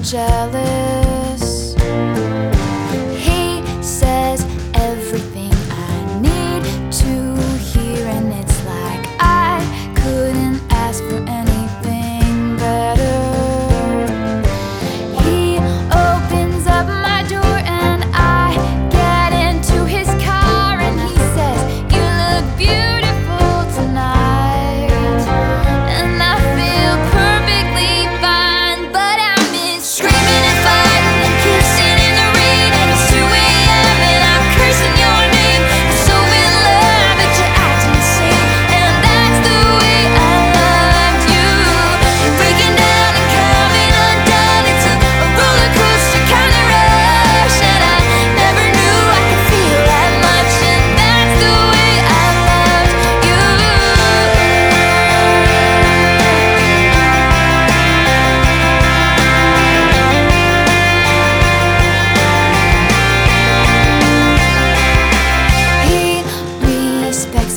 jealous.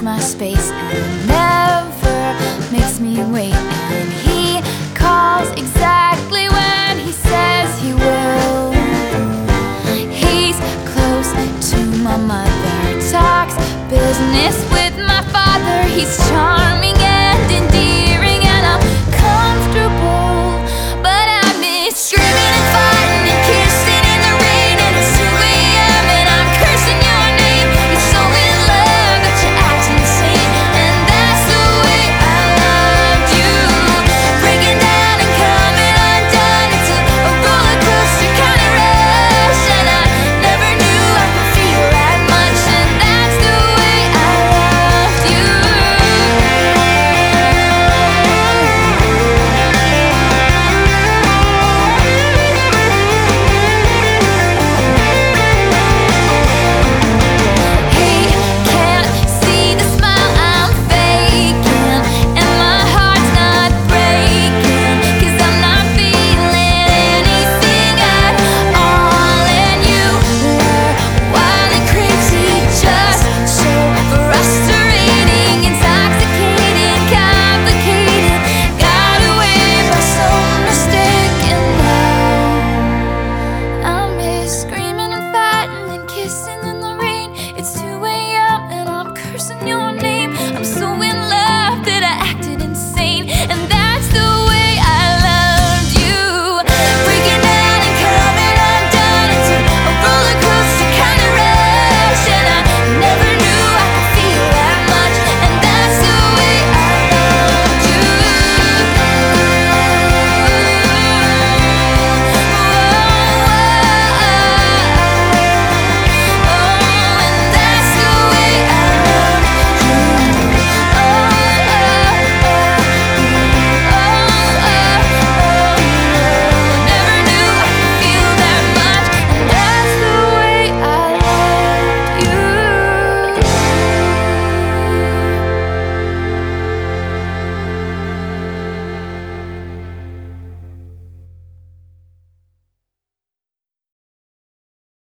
my space.